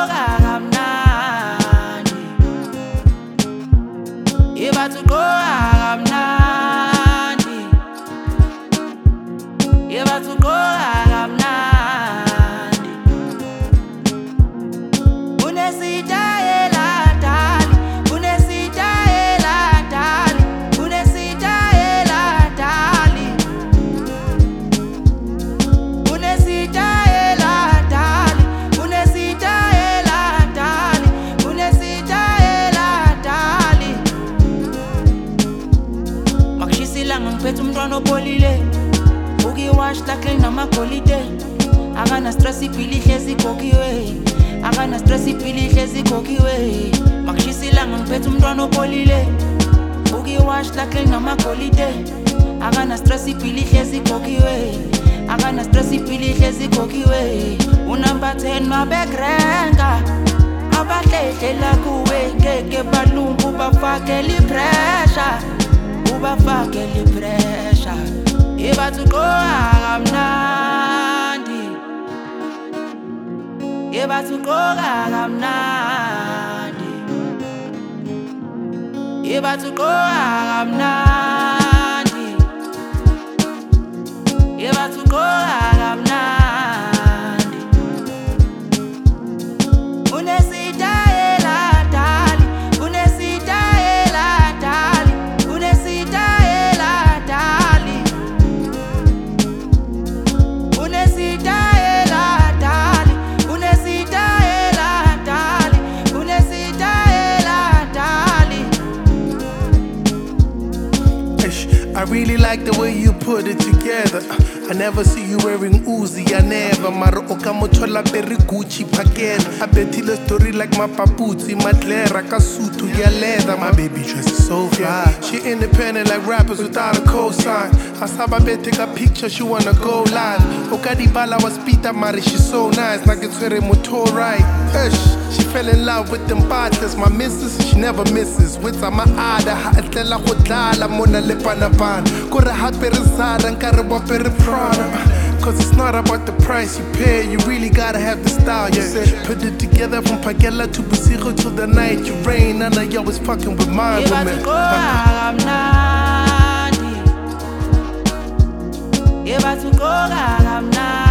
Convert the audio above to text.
hogar. ngelanga ngiphethe umntwana opholile ukiwash takle namagolide akanastress ibhili ihlezi igokiwe akanastress ibhili ihlezi igokiwe makushisa ilanga ngiphethe umntwana opholile ukiwash takle namagolide akanastress ibhili ihlezi igokiwe akanastress ibhili ihlezi igokiwe unumber 10 mabegrenga. Abahlehlela kuwe ngeke balungu bafakela ipressure. Ubafakele ipressure yebathu gqoka kamnandi yebathu gqoka kamnandi yebathu gqoka kamnandi yebathu I really like the way you put it together. I never see you wearing Uzi, I never. Maro okamotola peri Gucci pakena. I bet you the story like my papuzi, madlera, kasutu, ya leather. My baby dress is so fly. She independent like rappers without a cosign. Asaba bet take a picture, she wanna go live. Okadibala was pita, mari, she's so nice. Like it's very motor right. Ish, she fell in love with them partners. My missus, she never misses. With my ada, ha etlela go dlala mona le panapan. Kore hape re zara, nkare wa pe re Prada. Cause it's not about the price you pay, you really gotta have the style, yeah. Put it together from Pagella to Busigo till the night you rain, and I always fucking with my women. gqoka kamnandi yebathu gqoka kamnandi